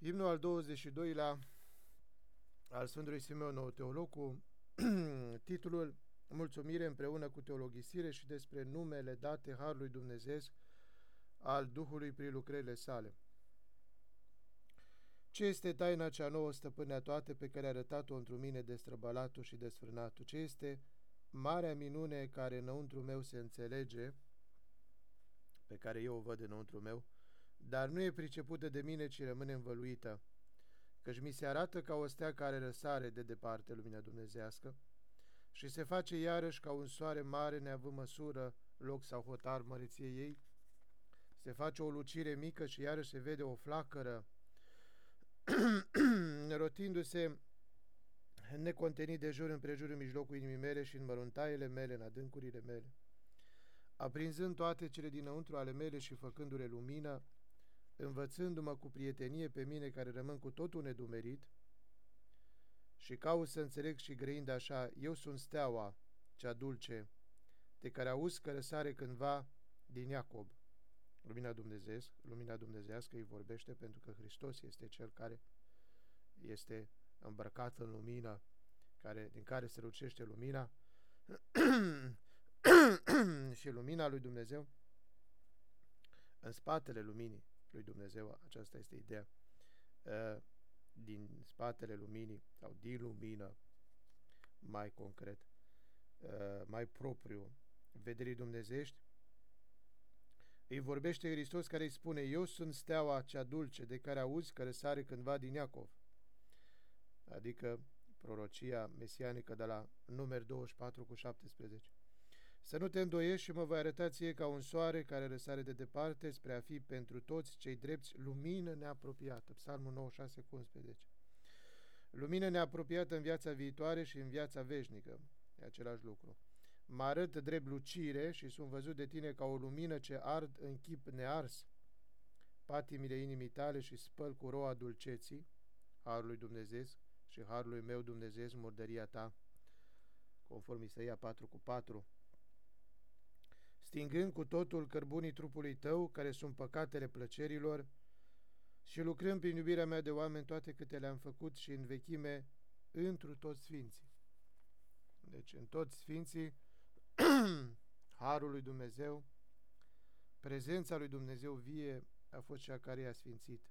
Imnul al 22-lea al Sfântului Simeon Nou Teolog cu titlul Mulțumire împreună cu teologisire și despre numele date Harului Dumnezeu al Duhului prin lucrările sale. Ce este taina cea nouă, stăpânea toate, pe care a arătat-o într mine destrăbalatul și desfrânatul? Ce este marea minune care înăuntru meu se înțelege, pe care eu o văd înăuntru meu, dar nu e pricepută de mine, ci rămâne învăluită, căci mi se arată ca o stea care răsare de departe lumina dumnezească și se face iarăși ca un soare mare neavând măsură, loc sau hotar măreție ei, se face o lucire mică și iarăși se vede o flacără rotindu-se necontenit de jur împrejur în mijlocul inimii mele și în măruntaiele mele, în adâncurile mele. Aprinzând toate cele dinăuntru ale mele și făcându-le lumină, învățându-mă cu prietenie pe mine care rămân cu totul nedumerit și caut să înțeleg și grăind așa, eu sunt steaua, cea dulce, de care auzi că răsare cândva din Iacob. Lumina Dumnezeu, lumina dumnezească îi vorbește pentru că Hristos este Cel care este îmbrăcat în lumină, care, din care se lucește lumina și lumina lui Dumnezeu în spatele luminii lui Dumnezeu, aceasta este ideea, ă, din spatele luminii sau din lumină, mai concret, ă, mai propriu, vederii dumnezești, îi vorbește Hristos care îi spune, Eu sunt steaua cea dulce de care auzi că răsare cândva din Iacov. Adică prorocia mesianică de la numer 24 cu 17. Să nu te îndoiești și mă voi arăta ție ca un soare care răsare de departe spre a fi pentru toți cei drepți lumină neapropiată. Psalmul 96 cu 11. Lumină neapropiată în viața viitoare și în viața veșnică. E același lucru. Mă arăt drept lucire și sunt văzut de tine ca o lumină ce ard în chip nears patimile inimii tale și spăl cu roa dulceții, Harului Dumnezeu și Harului meu Dumnezeu murdăria ta, conform Isaia 4 cu 4 stingând cu totul cărbunii trupului tău, care sunt păcatele plăcerilor, și lucrând prin iubirea mea de oameni toate câte le-am făcut și în vechime întru toți sfinții. Deci în toți sfinții, Harul lui Dumnezeu, prezența lui Dumnezeu vie a fost cea care i-a sfințit.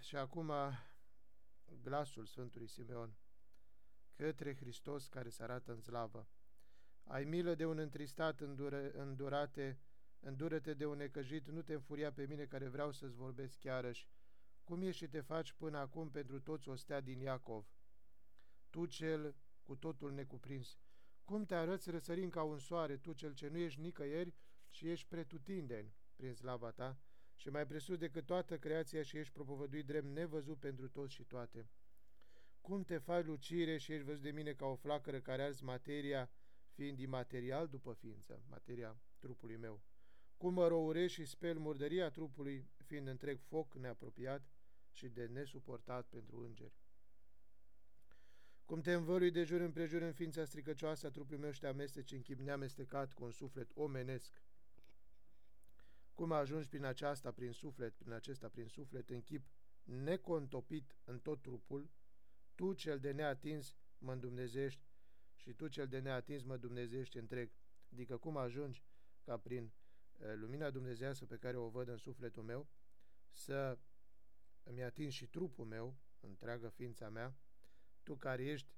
Și acum glasul Sfântului Simeon către Hristos care se arată în slavă. Ai milă de un întristat îndură, îndurate, îndură-te de un necăjit, nu te înfuria pe mine care vreau să-ți vorbesc chiarăși. Cum ești și te faci până acum pentru toți o stea din Iacov? Tu cel cu totul necuprins. Cum te arăți răsărind ca un soare, tu cel ce nu ești nicăieri și ești pretutindeni prin slava ta, și mai presus decât toată creația și ești propovăduit drept nevăzut pentru toți și toate. Cum te faci lucire și ești văzut de mine ca o flacără care arzi materia, fiind imaterial după ființă, materia trupului meu. Cum mă rourești și spel murdăria trupului, fiind întreg foc neapropiat și de nesuportat pentru îngeri. Cum te învălui de jur împrejur în ființa stricăcioasă a trupului meu și te amesteci în chip neamestecat cu un suflet omenesc. Cum ajungi prin aceasta, prin suflet, prin acesta, prin suflet, în chip necontopit în tot trupul, tu cel de neatins mă îndumnezești și tu cel de neatins mă dumnezeiești întreg. Adică cum ajungi ca prin lumina dumnezească pe care o văd în sufletul meu să îmi atingi și trupul meu, întreagă ființa mea, tu care ești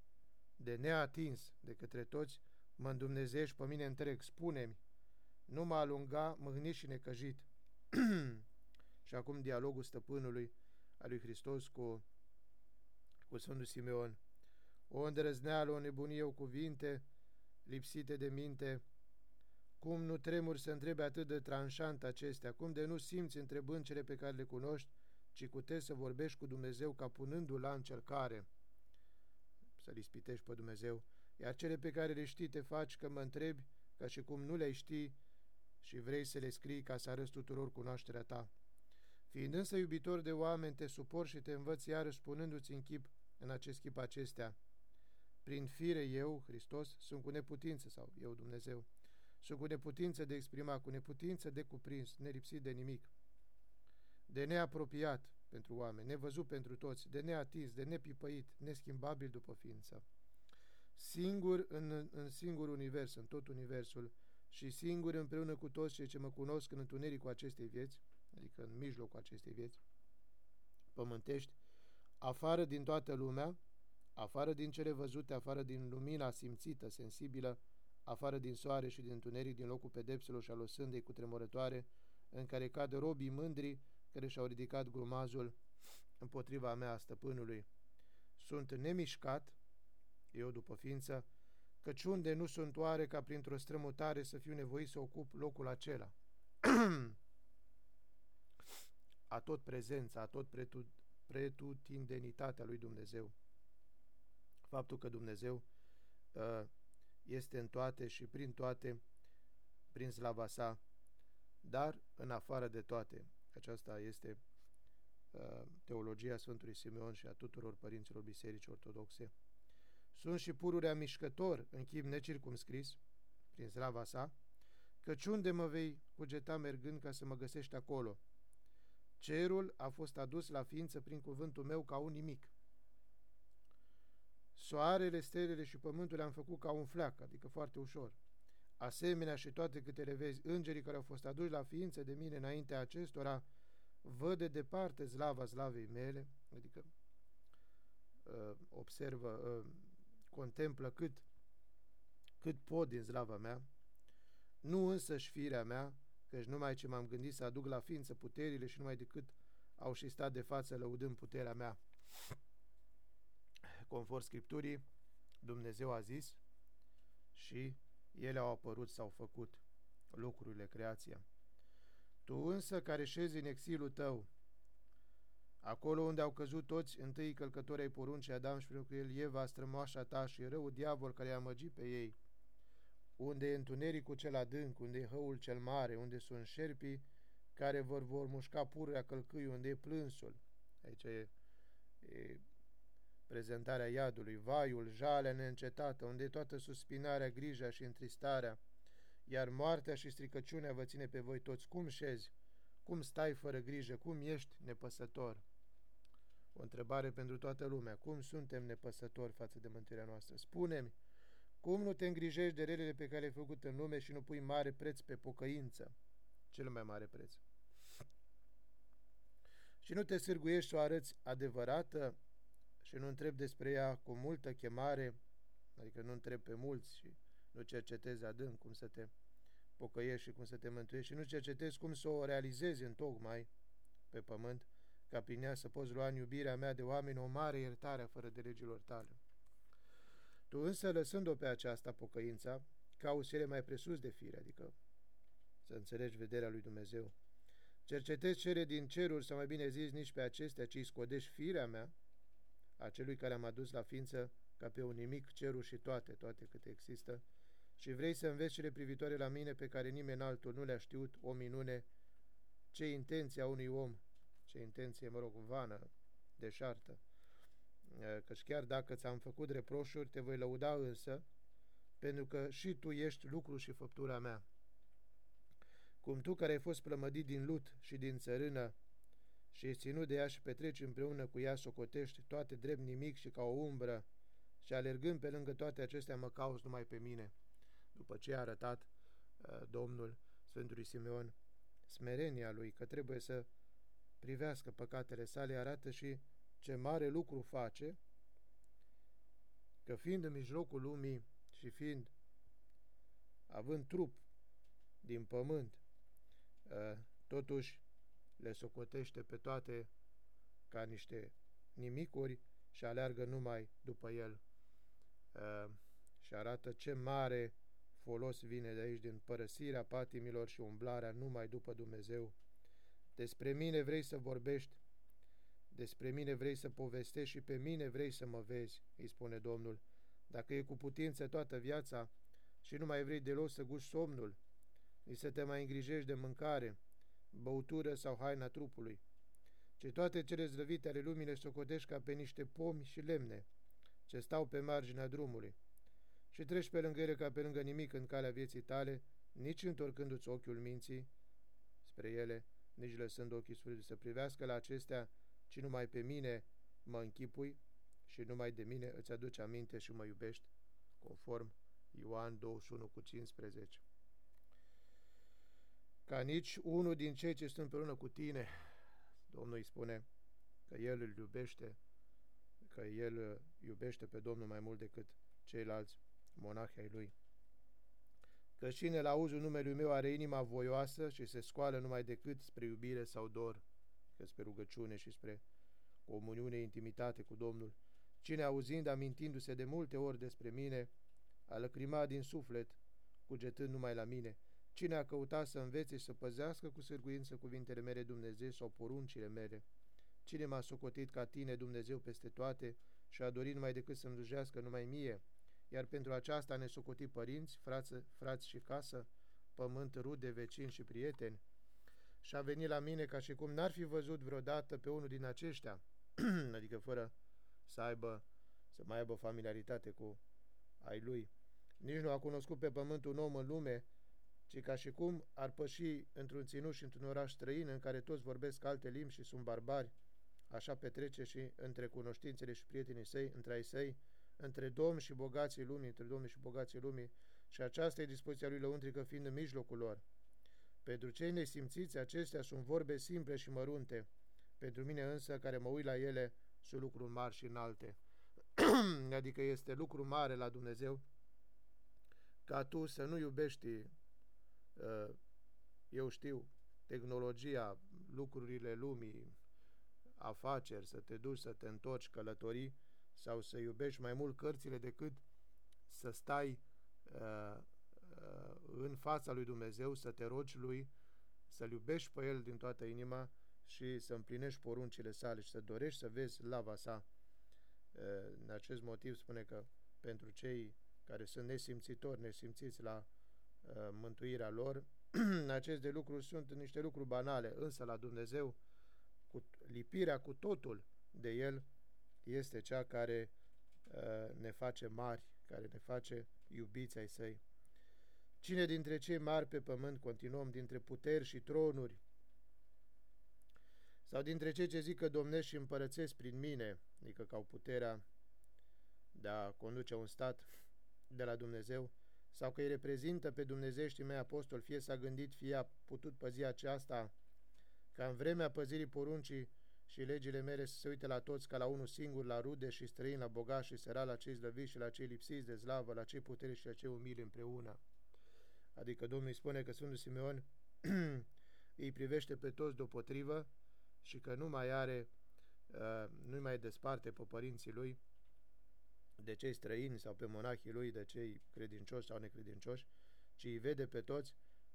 de neatins de către toți, mă îndumnezești pe mine întreg, spune-mi, nu mă alunga mâhnit și necăjit. și acum dialogul stăpânului al lui Hristos cu, cu Sfântul Simeon o îndrăzneală, o nebunie, o cuvinte lipsite de minte, cum nu tremuri să întrebe atât de tranșant acestea, cum de nu simți întrebând cele pe care le cunoști, ci cu te să vorbești cu Dumnezeu ca punându-l la încercare, să-L ispitești pe Dumnezeu, iar cele pe care le știi te faci că mă întrebi ca și cum nu le știi și vrei să le scrii ca să arăți tuturor cunoașterea ta. Fiind însă iubitor de oameni, te supor și te învăț iarăși spunându-ți în chip, în acest chip acestea, prin fire eu, Hristos, sunt cu neputință, sau eu, Dumnezeu, sunt cu neputință de exprima, cu neputință de cuprins, nelipsit de nimic. de neapropiat pentru oameni, nevăzut pentru toți, de neatins, de nepipăit, neschimbabil după ființă. Singur în, în singur univers, în tot universul, și singur împreună cu toți cei ce mă cunosc în întunericul acestei vieți, adică în mijlocul acestei vieți, pământești, afară din toată lumea, afară din cele văzute, afară din lumina simțită, sensibilă, afară din soare și din întuneric, din locul pedepselor și al osândei cu tremurătoare, în care cad robii mândri care și-au ridicat grumazul împotriva mea, stăpânului. Sunt nemișcat, eu după ființă, căci unde nu sunt oare ca printr-o strămutare să fiu nevoit să ocup locul acela. a tot prezența, a tot pretutindenitatea lui Dumnezeu. Faptul că Dumnezeu uh, este în toate și prin toate, prin slava sa, dar în afară de toate. Aceasta este uh, teologia Sfântului Simeon și a tuturor părinților bisericii ortodoxe. Sunt și pururea mișcător în chip necircumscris, prin slava sa, căci unde mă vei cugeta mergând ca să mă găsești acolo? Cerul a fost adus la ființă prin cuvântul meu ca un nimic. Soarele, stelele și pământul le-am făcut ca un fleac, adică foarte ușor. Asemenea și toate câte le vezi, îngerii care au fost aduși la ființă de mine înaintea acestora, văd de departe slava slavei mele, adică uh, observă, uh, contemplă cât, cât pot din slava mea, nu însăși firea mea, căci numai ce m-am gândit să aduc la ființă puterile și numai decât au și stat de față lăudând puterea mea. Conform Scripturii, Dumnezeu a zis și ele au apărut, s-au făcut lucrurile, creația. Tu însă care șezi în exilul tău, acolo unde au căzut toți întâi călcători ai poruncii Adam și cu el Eva, strămoașa ta și rău diavol care i-a măgit pe ei, unde e întunericul cel adânc, unde e hăul cel mare, unde sunt șerpii care vor, vor mușca pururea călcâi, unde e plânsul. Aici e, e prezentarea iadului, vaiul, jalea neîncetată, unde e toată suspinarea, grija și întristarea, iar moartea și stricăciunea vă ține pe voi toți. Cum șezi? Cum stai fără grijă? Cum ești nepăsător? O întrebare pentru toată lumea. Cum suntem nepăsători față de mântuirea noastră? Spune-mi, cum nu te îngrijești de relele pe care le-ai făcut în lume și nu pui mare preț pe pocăință? Cel mai mare preț. Și nu te sârguiești să o arăți adevărată și nu întreb despre ea cu multă chemare, adică nu întreb pe mulți și nu cercetezi adânc cum să te pocăiești și cum să te mântuiești și nu cercetezi cum să o realizezi în tocmai pe pământ, ca prin ea să poți lua în iubirea mea de oameni o mare iertare fără de legilor tale. Tu însă, lăsând-o pe aceasta pocăința, cauți cele mai presus de fire, adică să înțelegi vederea lui Dumnezeu. Cercetezi cele din ceruri, sau mai bine zis, nici pe acestea, ci scodești firea mea, a celui care am adus la ființă ca pe un nimic cerul și toate, toate câte există, și vrei să înveți cele privitoare la mine pe care nimeni altul nu le-a știut, o minune, ce intenție a unui om, ce intenție, mă rog, vană, deșartă, căci chiar dacă ți-am făcut reproșuri, te voi lăuda însă, pentru că și tu ești lucru și făptura mea. Cum tu care ai fost plămădit din lut și din țărână și ești ținut de ea și petreci împreună cu ea, socotești toate drept nimic și ca o umbră și alergând pe lângă toate acestea mă cauți numai pe mine. După ce a arătat uh, Domnul Sfântului Simeon smerenia lui că trebuie să privească păcatele sale, arată și ce mare lucru face, că fiind în mijlocul lumii și fiind având trup din pământ, ă, totuși le socotește pe toate ca niște nimicuri și aleargă numai după el ă, și arată ce mare folos vine de aici din părăsirea patimilor și umblarea numai după Dumnezeu. Despre mine vrei să vorbești, despre mine vrei să povestești și pe mine vrei să mă vezi, îi spune Domnul. Dacă e cu putință toată viața și nu mai vrei deloc să guși somnul, nici să te mai îngrijești de mâncare, băutură sau haina trupului, ci toate cele zlăvite ale lumii le socotești ca pe niște pomi și lemne, ce stau pe marginea drumului, și treci pe lângă ele ca pe lângă nimic în calea vieții tale, nici întorcându-ți ochiul minții spre ele, nici lăsând ochii sufletului să privească la acestea, ci numai pe mine mă închipui și numai de mine îți aduce aminte și mă iubești, conform Ioan 21 cu 15. Ca nici unul din cei ce sunt împreună cu tine, Domnul îi spune că El îl iubește, că El iubește pe Domnul mai mult decât ceilalți monahi ai Lui. Că cine la auzul numelui meu are inima voioasă și se scoală numai decât spre iubire sau dor, că spre rugăciune și spre comuniune, intimitate cu Domnul, cine auzind, amintindu-se de multe ori despre mine, a lăcrimat din suflet, cugetând numai la mine, cine a căutat să învețe și să păzească cu sârguință cuvintele mele Dumnezeu sau poruncile mele, cine m-a socotit ca tine, Dumnezeu, peste toate și a dorit numai decât să-mi slujească numai mie, iar pentru aceasta ne socoti părinți, frață, frați și casă, pământ, rude, vecini și prieteni, și a venit la mine ca și cum n-ar fi văzut vreodată pe unul din aceștia, adică fără să aibă, să mai aibă familiaritate cu ai lui. Nici nu a cunoscut pe pământ un om în lume, ci ca și cum ar păși într-un ținut și într-un oraș străin în care toți vorbesc alte limbi și sunt barbari, așa petrece și între cunoștințele și prietenii săi, între ai săi, între domn și bogații lumii, între domni și bogații lumii, și aceasta e dispoziția lui lăuntrică fiind în mijlocul lor. Pentru cei nesimțiți, acestea sunt vorbe simple și mărunte, pentru mine însă, care mă uit la ele, sunt lucruri mari și înalte. adică este lucru mare la Dumnezeu ca tu să nu iubești, uh, eu știu, tehnologia, lucrurile lumii, afaceri, să te duci, să te întorci, călătorii, sau să iubești mai mult cărțile decât să stai uh, uh, în fața lui Dumnezeu, să te rogi lui, să-L iubești pe El din toată inima și să împlinești poruncile sale și să dorești să vezi lava sa. Uh, în acest motiv spune că pentru cei care sunt nesimțitori, nesimțiți la uh, mântuirea lor, aceste lucruri sunt niște lucruri banale, însă la Dumnezeu, cu lipirea cu totul de El, este cea care uh, ne face mari, care ne face iubiți ai săi. Cine dintre cei mari pe pământ, continuăm, dintre puteri și tronuri, sau dintre cei ce zic că domnesc și împărățesc prin mine, adică că au puterea de a conduce un stat de la Dumnezeu, sau că îi reprezintă pe dumnezeștii mei apostoli, fie s-a gândit, fie a putut păzi aceasta, ca în vremea păzirii poruncii și legile mele să se uite la toți ca la unul singur, la rude și străini, la bogați și săra, la cei slăviți și la cei lipsiți de slavă, la cei puteri și la cei umili împreună. Adică Domnul îi spune că Sfântul Simeon îi privește pe toți deopotrivă și că nu mai are, uh, nu mai desparte pe părinții lui de cei străini sau pe monahii lui de cei credincioși sau necredincioși, ci îi vede pe toți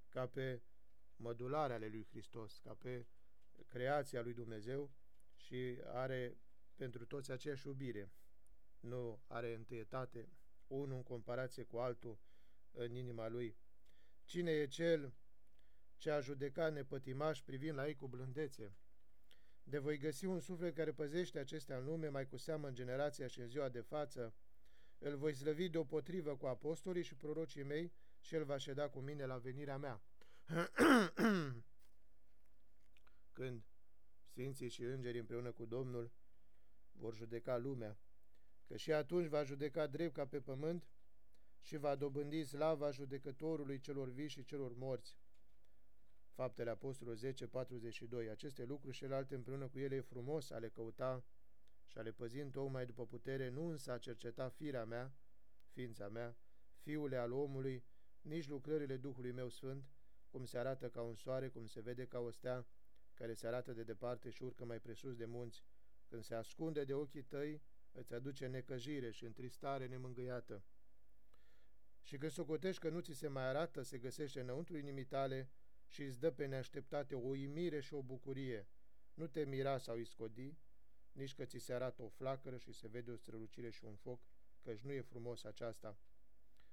ca pe mădulare ale lui Hristos, ca pe creația lui Dumnezeu și are pentru toți aceeași iubire. Nu are întâietate unul în comparație cu altul în inima lui. Cine e cel ce a judecat nepătimaș privind la ei cu blândețe? De voi găsi un suflet care păzește acestea în lume, mai cu seamă în generația și în ziua de față, îl voi slăvi deopotrivă cu apostolii și prorocii mei și el va ședa cu mine la venirea mea. Când Sfinții și îngerii împreună cu Domnul vor judeca lumea, că și atunci va judeca drept ca pe pământ și va dobândi slava judecătorului celor vii și celor morți. Faptele Apostolului 10, 42. Aceste lucruri și alte împreună cu ele e frumos a le căuta și a le păzi tocmai după putere, nu însă a cerceta firea mea, ființa mea, fiule al omului, nici lucrările Duhului meu Sfânt, cum se arată ca un soare, cum se vede ca o stea, care se arată de departe și urcă mai presus de munți, când se ascunde de ochii tăi, îți aduce necăjire și întristare nemângâiată. Și când socotești că nu ți se mai arată, se găsește înăuntru inimii tale și îți dă pe neașteptate o uimire și o bucurie. Nu te mira sau iscodi, nici că ți se arată o flacără și se vede o strălucire și un foc, căci nu e frumos aceasta.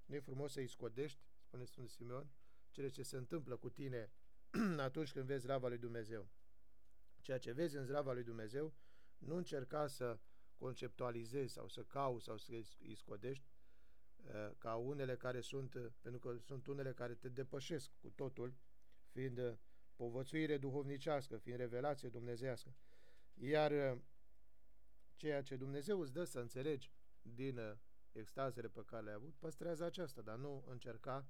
Nu e frumos să-i scodești, spune Sfântul Simeon, cele ce se întâmplă cu tine atunci când vezi zrava lui Dumnezeu. Ceea ce vezi în zrava lui Dumnezeu, nu încerca să conceptualizezi sau să cauți sau să îi scodești uh, ca unele care sunt, uh, pentru că sunt unele care te depășesc cu totul, fiind uh, povățuire duhovnicească, fiind revelație dumnezească. Iar uh, ceea ce Dumnezeu îți dă să înțelegi din uh, extazele pe care le-ai avut, păstrează aceasta, dar nu încerca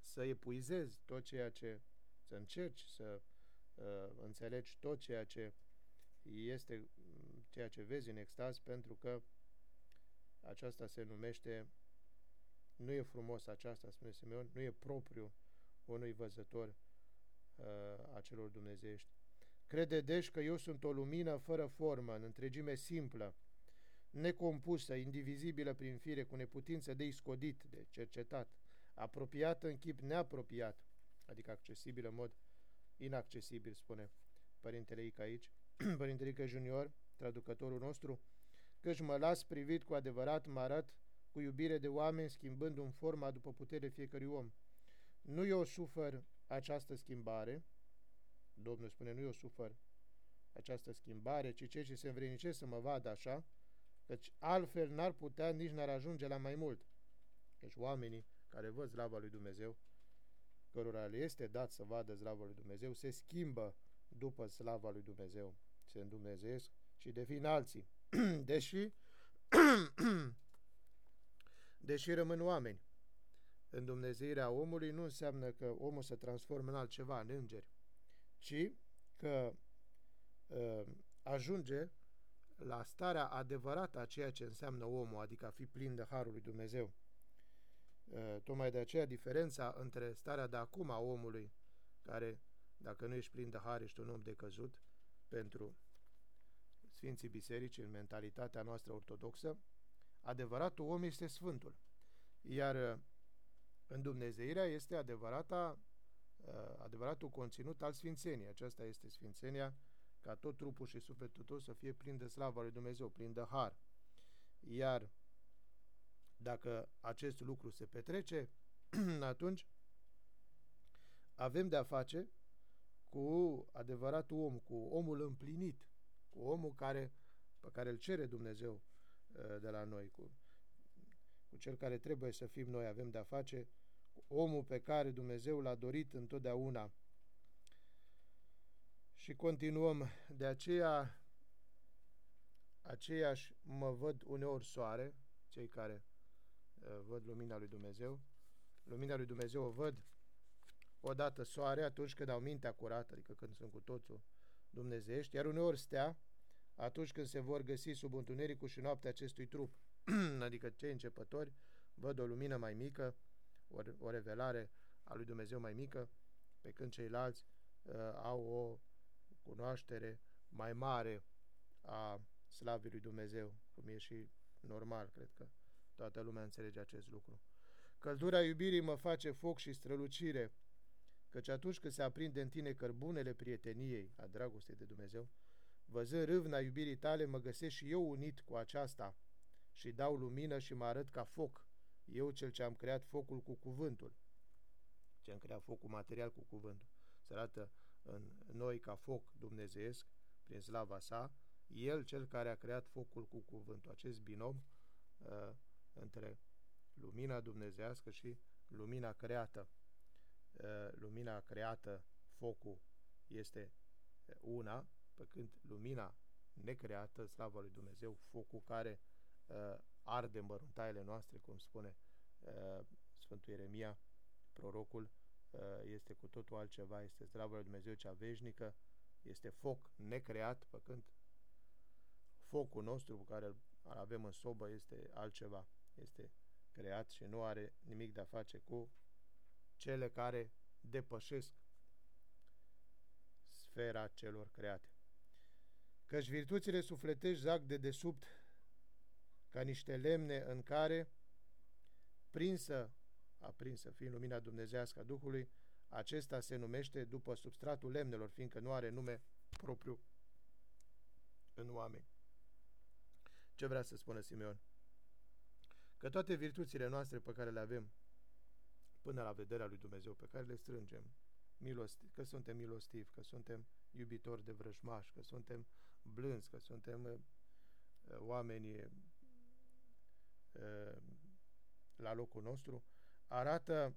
să epuizezi tot ceea ce, să încerci să uh, înțelegi tot ceea ce este, ceea ce vezi în extaz, pentru că aceasta se numește, nu e frumos aceasta, spune Simeon, nu e propriu unui văzător uh, a celor dumnezeiești. Crede deci că eu sunt o lumină fără formă, în întregime simplă, necompusă, indivizibilă prin fire, cu neputință de iscodit, de cercetat, apropiată în chip neapropiat, adică accesibilă în mod inaccesibil, spune Părintele Ica aici, Părintele Ica Junior, traducătorul nostru, căci mă las privit cu adevărat, mă arăt cu iubire de oameni, schimbând un forma după putere fiecărui om. Nu eu sufăr această schimbare, Domnul spune, nu eu sufăr această schimbare, ci cei ce se învrednicesc să mă vadă așa, căci altfel n-ar putea, nici n-ar ajunge la mai mult. Deci oamenii care văd slava lui Dumnezeu, cărora le este dat să vadă slava lui Dumnezeu, se schimbă după slava lui Dumnezeu, se îndumnezeesc și devin alții. deși, deși rămân oameni. Îndumnezeirea omului nu înseamnă că omul se transformă în altceva, în îngeri, ci că uh, ajunge la starea adevărată a ceea ce înseamnă omul, adică a fi plin de Harul lui Dumnezeu. Uh, tocmai de aceea diferența între starea de acum a omului, care, dacă nu ești plin de Har, ești un om decăzut, pentru Sfinții Biserici, în mentalitatea noastră ortodoxă, adevăratul om este Sfântul. Iar uh, în Dumnezeirea este adevărata, uh, adevăratul conținut al Sfințeniei. Aceasta este Sfințenia ca tot trupul și sufletul tău să fie plin de slava lui Dumnezeu, plin de har. Iar dacă acest lucru se petrece, atunci avem de-a face cu adevăratul om, cu omul împlinit, cu omul care, pe care îl cere Dumnezeu uh, de la noi, cu, cu cel care trebuie să fim noi, avem de-a face cu omul pe care Dumnezeu l-a dorit întotdeauna și continuăm. De aceea, aceeași mă văd uneori soare, cei care uh, văd lumina lui Dumnezeu. Lumina lui Dumnezeu o văd odată soare atunci când au mintea curată, adică când sunt cu totul dumnezeiești, iar uneori stea atunci când se vor găsi sub întunericul și noaptea acestui trup, adică cei începători văd o lumină mai mică, o, o revelare a lui Dumnezeu mai mică, pe când ceilalți uh, au o cunoaștere mai mare a slavii lui Dumnezeu, cum e și normal, cred că toată lumea înțelege acest lucru. Căldura iubirii mă face foc și strălucire, căci atunci când se aprinde în tine cărbunele prieteniei, a dragostei de Dumnezeu, văzând râvna iubirii tale, mă găsesc și eu unit cu aceasta și dau lumină și mă arăt ca foc, eu cel ce am creat focul cu cuvântul, ce am creat focul material cu cuvântul. Se arată în noi ca foc dumnezeiesc, prin slava sa, el cel care a creat focul cu cuvântul, acest binom uh, între lumina dumnezească și lumina creată. Uh, lumina creată, focul, este una, pe când lumina necreată, slavă lui Dumnezeu, focul care uh, arde măruntaiele noastre, cum spune uh, Sfântul Ieremia, prorocul, Uh, este cu totul altceva, este slavă lui Dumnezeu cea veșnică, este foc necreat, păcând focul nostru pe care îl avem în sobă este altceva, este creat și nu are nimic de a face cu cele care depășesc sfera celor create. Căci virtuțile sufletești zac de desubt ca niște lemne în care, prinsă aprinsă, fiind lumina dumnezească a Duhului, acesta se numește după substratul lemnelor, fiindcă nu are nume propriu în oameni. Ce vrea să spună Simeon? Că toate virtuțile noastre pe care le avem până la vederea lui Dumnezeu, pe care le strângem, milosti, că suntem milostivi, că suntem iubitori de vrăjmași, că suntem blânzi, că suntem uh, oameni uh, la locul nostru, arată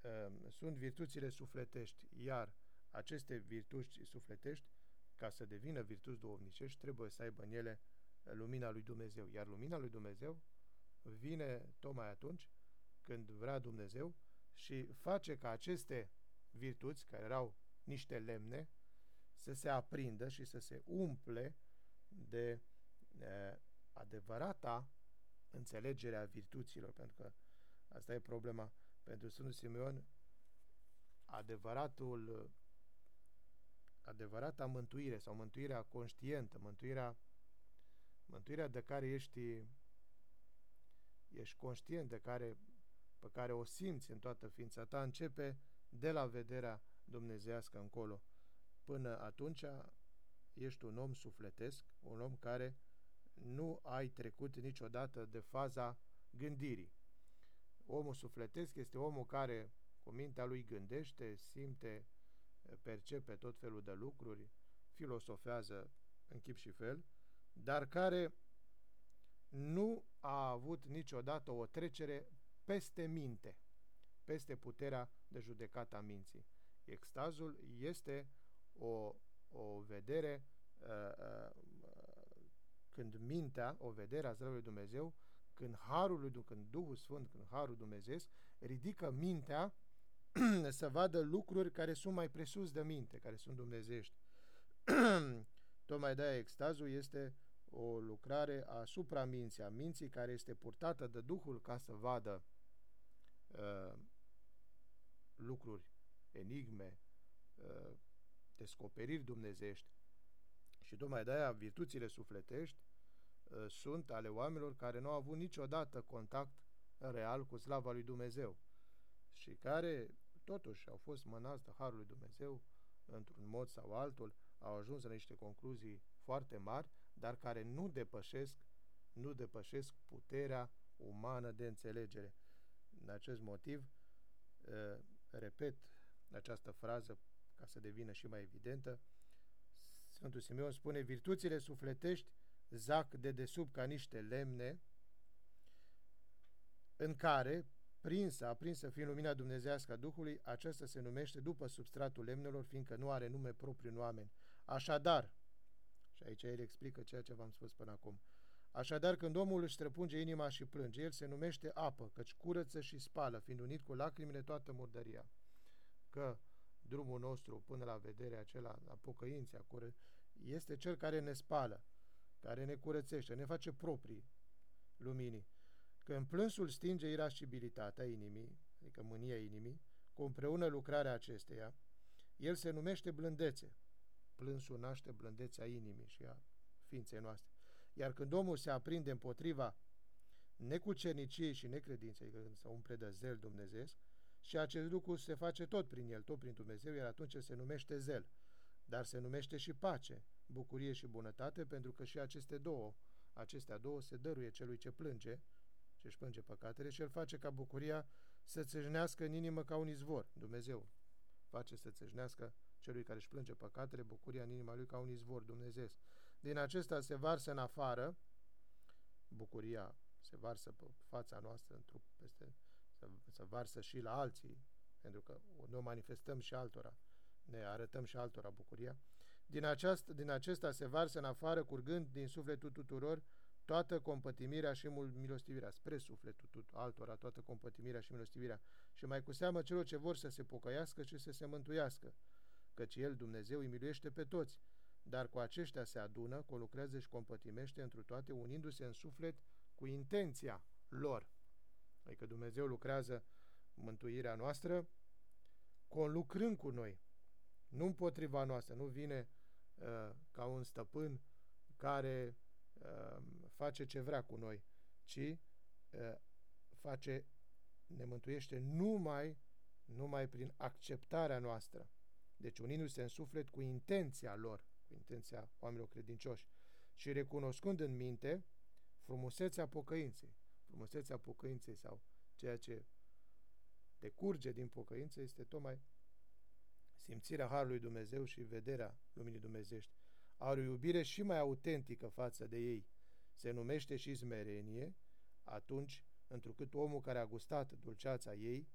uh, sunt virtuțile sufletești, iar aceste virtuți sufletești, ca să devină virtuți duhovnicești, trebuie să aibă în ele lumina lui Dumnezeu. Iar lumina lui Dumnezeu vine tocmai atunci când vrea Dumnezeu și face ca aceste virtuți, care erau niște lemne, să se aprindă și să se umple de e, adevărata înțelegerea virtuților, pentru că asta e problema pentru Sfântul Simeon, adevăratul adevărata mântuire sau mântuirea conștientă, mântuirea mântuirea de care ești ești conștient de care pe care o simți în toată ființa ta începe de la vederea dumnezească încolo. Până atunci ești un om sufletesc, un om care nu ai trecut niciodată de faza gândirii. Omul sufletesc este omul care cu mintea lui gândește, simte, percepe tot felul de lucruri, filosofează în chip și fel, dar care nu a avut niciodată o trecere peste minte, peste puterea de judecată a minții. Extazul este o, o vedere uh, uh, când mintea, o vedere a lui Dumnezeu, când Harul lui când Duhul Sfânt, când Harul Dumnezeu ridică mintea să vadă lucruri care sunt mai presus de minte, care sunt dumnezești. Tocmai de-aia extazul este o lucrare asupra minții, a minții care este purtată de Duhul ca să vadă uh, lucruri, enigme, uh, descoperiri dumnezești. Și tocmai de-aia virtuțile sufletești uh, sunt ale oamenilor care nu au avut niciodată contact real cu slava lui Dumnezeu și care totuși au fost mânați de Harul lui Dumnezeu într-un mod sau altul, au ajuns la niște concluzii foarte mari, dar care nu depășesc, nu depășesc puterea umană de înțelegere. În acest motiv, uh, repet această frază ca să devină și mai evidentă, Sfântul Simeon spune, virtuțile sufletești zac de desubt ca niște lemne, în care, prinsă, aprinsă fiind lumina dumnezească a Duhului, aceasta se numește după substratul lemnelor, fiindcă nu are nume propriu în oameni. Așadar, și aici el explică ceea ce v-am spus până acum, Așadar, când omul își străpunge inima și plânge, el se numește apă, căci curăță și spală, fiind unit cu lacrimile toată murdăria. Că drumul nostru până la vederea acela, la pocăinția, este cel care ne spală, care ne curățește, ne face proprii luminii. Când plânsul stinge irascibilitatea inimii, adică mânia inimii, cu împreună lucrarea acesteia, el se numește blândețe. Plânsul naște blândețea inimii și a ființei noastre. Iar când omul se aprinde împotriva necucerniciei și necredinței, adică când se umple de zel dumnezeesc, și acest lucru se face tot prin el, tot prin Dumnezeu, iar atunci se numește zel. Dar se numește și pace, bucurie și bunătate, pentru că și aceste două, acestea două se dăruie celui ce plânge, ce își plânge păcatele și el face ca bucuria să țâșnească în inimă ca un izvor. Dumnezeu face să țâșnească celui care își plânge păcatele, bucuria în inima lui ca un izvor Dumnezeu. Din acesta se varsă în afară, bucuria se varsă pe fața noastră, în trup, peste, să, să varsă și la alții, pentru că ne o manifestăm și altora, ne arătăm și altora bucuria. Din, aceast, din acesta se varsă în afară, curgând din sufletul tuturor, toată compătimirea și milostivirea, spre sufletul tut, altora, toată compătimirea și milostivirea, și mai cu seamă celor ce vor să se pocăiască și să se mântuiască, căci El, Dumnezeu, îi miluiește pe toți, dar cu aceștia se adună, colucrează și compătimește întru toate, unindu-se în suflet cu intenția lor. Adică Dumnezeu lucrează mântuirea noastră conlucrând cu noi, nu împotriva noastră, nu vine uh, ca un stăpân care uh, face ce vrea cu noi, ci uh, face, ne mântuiește numai, numai prin acceptarea noastră. Deci unindu-se în suflet cu intenția lor cu intenția oamenilor credincioși, și recunoscând în minte frumusețea pocăinței. Frumusețea pocăinței sau ceea ce decurge din pocăință este tocmai simțirea Harului Dumnezeu și vederea luminii dumnezești. Are o iubire și mai autentică față de ei. Se numește și smerenie, atunci, întrucât omul care a gustat dulceața ei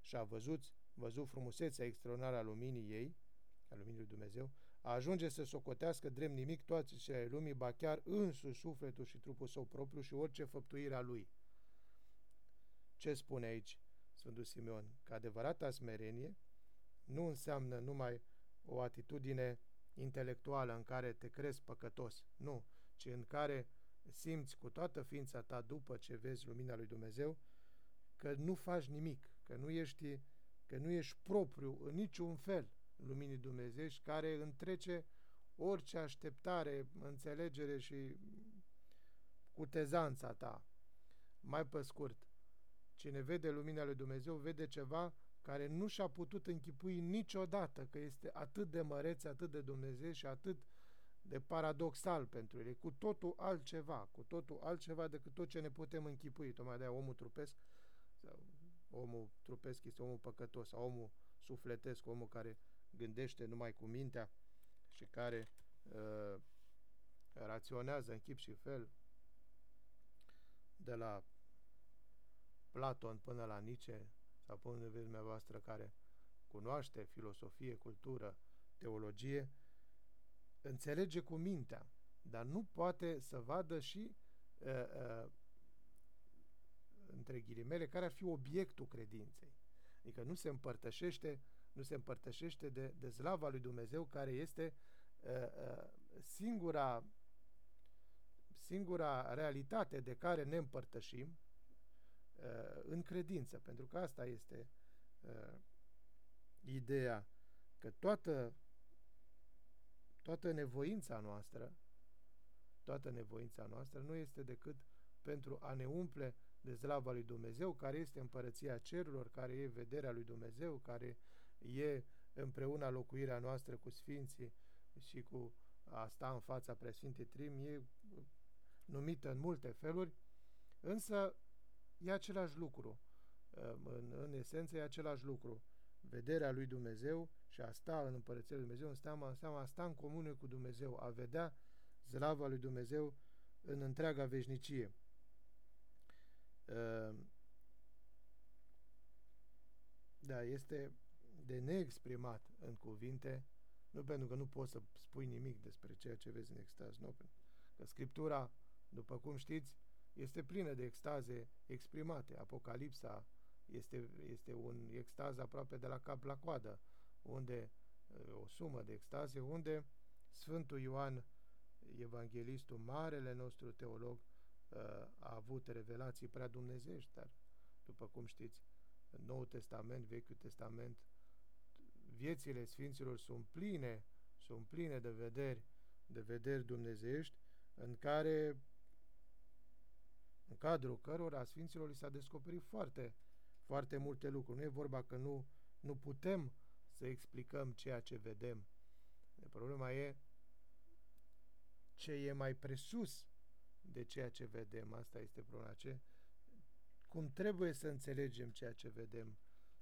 și a văzut văzut frumusețea extraordinară a luminii ei, a luminii lui Dumnezeu, ajunge să socotească drept nimic toate cele lumii, ba chiar însuși sufletul și trupul său propriu și orice făptuire a lui. Ce spune aici Sfântul Simeon? Că adevărata smerenie nu înseamnă numai o atitudine intelectuală în care te crezi păcătos, nu, ci în care simți cu toată ființa ta după ce vezi lumina lui Dumnezeu că nu faci nimic, că nu ești, că nu ești propriu în niciun fel luminii dumnezești care întrece orice așteptare, înțelegere și cutezanța ta. Mai pe scurt, cine vede lumina lui Dumnezeu vede ceva care nu și-a putut închipui niciodată că este atât de măreț, atât de Dumnezeu și atât de paradoxal pentru el. E cu totul altceva, cu totul altceva decât tot ce ne putem închipui. Tocmai de omul trupesc, sau omul trupesc este omul păcătos, sau omul sufletesc, omul care gândește numai cu mintea și care uh, raționează în chip și fel de la Platon până la Nietzsche sau până în dumneavoastră care cunoaște filosofie, cultură, teologie, înțelege cu mintea, dar nu poate să vadă și uh, uh, între ghilimele care ar fi obiectul credinței. Adică nu se împărtășește nu se împărtășește de, de slava lui Dumnezeu care este uh, uh, singura singura realitate de care ne împărtășim uh, în credință, pentru că asta este uh, ideea că toată toată nevoința noastră toată nevoința noastră nu este decât pentru a ne umple de slava lui Dumnezeu, care este împărăția cerurilor, care e vederea lui Dumnezeu, care e împreună locuirea noastră cu Sfinții și cu a sta în fața Preasfintei Trim, e numită în multe feluri, însă e același lucru. În, în esență e același lucru. Vederea lui Dumnezeu și a sta în Împărăția lui Dumnezeu înseamnă, înseamnă a sta în comună cu Dumnezeu, a vedea zlava lui Dumnezeu în întreaga veșnicie. Da, este de neexprimat în cuvinte, nu pentru că nu poți să spui nimic despre ceea ce vezi în extaz, nu, că Scriptura, după cum știți, este plină de extaze exprimate. Apocalipsa este, este un extaz aproape de la cap la coadă, unde o sumă de extaze, unde Sfântul Ioan, evanghelistul, marele nostru teolog, a avut revelații prea dumnezești, dar, după cum știți, în Noul Testament, Vechiul Testament, viețile Sfinților sunt pline, sunt pline de vederi, de vederi dumnezeiești, în care, în cadrul cărora Sfinților li s-a descoperit foarte, foarte multe lucruri. Nu e vorba că nu, nu putem să explicăm ceea ce vedem. De problema e ce e mai presus de ceea ce vedem. Asta este problema. Ce, cum trebuie să înțelegem ceea ce vedem,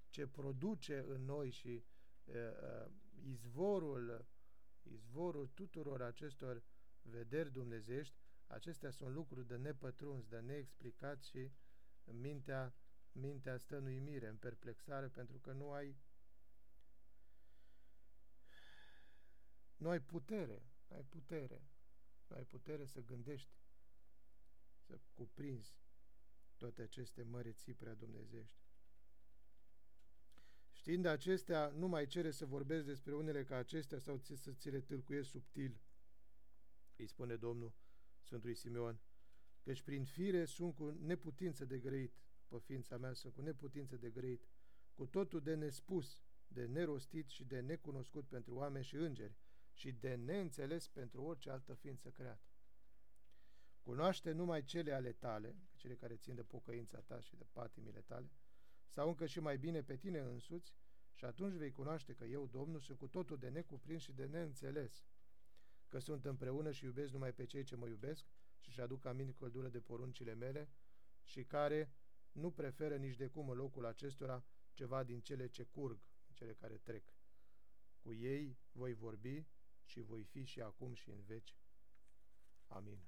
ce produce în noi și izvorul, izvorul tuturor acestor vederi dumnezești, acestea sunt lucruri de nepătruns, de neexplicat și mintea, mintea stă în uimire, în perplexare, pentru că nu ai nu ai putere, nu ai putere, nu ai putere să gândești, să cuprinzi toate aceste măreții prea dumnezești. Știind acestea, nu mai cere să vorbesc despre unele ca acestea sau ți să ți le tâlcuiesc subtil, îi spune Domnul Sfântului Simeon, căci prin fire sunt cu neputință de grăit, pe ființa mea sunt cu neputință de grăit, cu totul de nespus, de nerostit și de necunoscut pentru oameni și îngeri, și de neînțeles pentru orice altă ființă creată. Cunoaște numai cele ale tale, cele care țin de pocăința ta și de patimile tale, sau încă și mai bine pe tine însuți, și atunci vei cunoaște că eu, Domnul, sunt cu totul de necuprins și de neînțeles, că sunt împreună și iubesc numai pe cei ce mă iubesc și își aduc aminte căldură de poruncile mele și care nu preferă nici de cum în locul acestora ceva din cele ce curg, cele care trec. Cu ei voi vorbi și voi fi și acum și în veci. Amin.